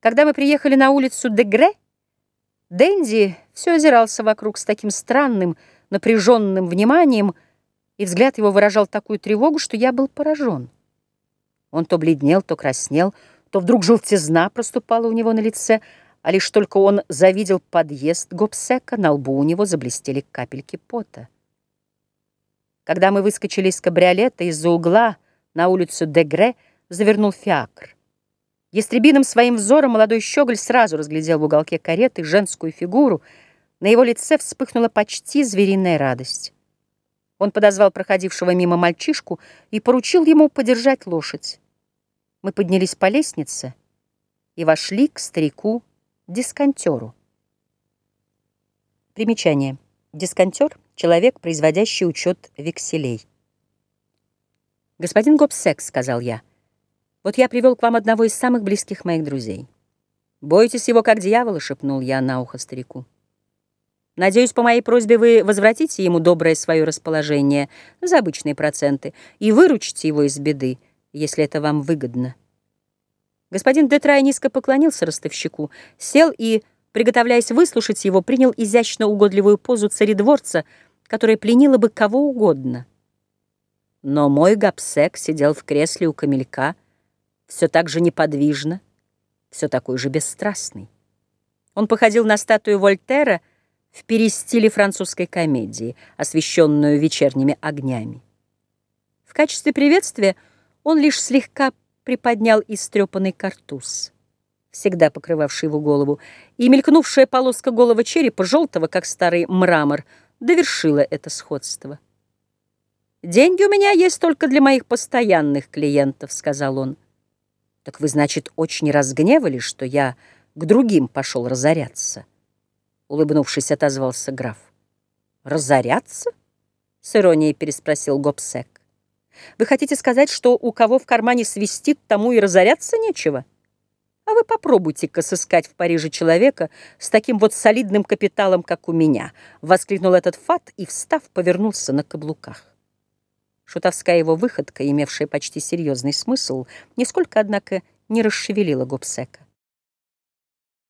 Когда мы приехали на улицу Дегре, Дэнди все озирался вокруг с таким странным, напряженным вниманием, и взгляд его выражал такую тревогу, что я был поражен. Он то бледнел, то краснел, то вдруг желтизна проступала у него на лице, а лишь только он завидел подъезд Гобсека, на лбу у него заблестели капельки пота. Когда мы выскочили из кабриолета, из-за угла на улицу Дегре завернул фиакр. Ястребиным своим взором молодой щеголь сразу разглядел в уголке кареты женскую фигуру. На его лице вспыхнула почти звериная радость. Он подозвал проходившего мимо мальчишку и поручил ему подержать лошадь. Мы поднялись по лестнице и вошли к старику-дисконтеру. Примечание. Дисконтер — человек, производящий учет векселей. «Господин Гобсек», — сказал я, — вот я привел к вам одного из самых близких моих друзей. «Бойтесь его, как дьявола», — шепнул я на ухо старику. «Надеюсь, по моей просьбе вы возвратите ему доброе свое расположение за обычные проценты и выручите его из беды, если это вам выгодно». Господин Детрай низко поклонился ростовщику, сел и, приготовляясь выслушать его, принял изящно угодливую позу царедворца, которая пленила бы кого угодно. Но мой гапсек сидел в кресле у камелька, все так же неподвижно, все такой же бесстрастный. Он походил на статую Вольтера в перестиле французской комедии, освещенную вечерними огнями. В качестве приветствия он лишь слегка приподнял истрепанный картуз, всегда покрывавший его голову, и мелькнувшая полоска голого черепа, желтого, как старый мрамор, довершила это сходство. «Деньги у меня есть только для моих постоянных клиентов», — сказал он. Так вы, значит, очень разгневали, что я к другим пошел разоряться? Улыбнувшись, отозвался граф. Разоряться? С иронией переспросил Гобсек. Вы хотите сказать, что у кого в кармане свистит, тому и разоряться нечего? А вы попробуйте-ка сыскать в Париже человека с таким вот солидным капиталом, как у меня, воскликнул этот фат и, встав, повернулся на каблуках. Шутовская его выходка, имевшая почти серьезный смысл, нисколько, однако, не расшевелила Гобсека.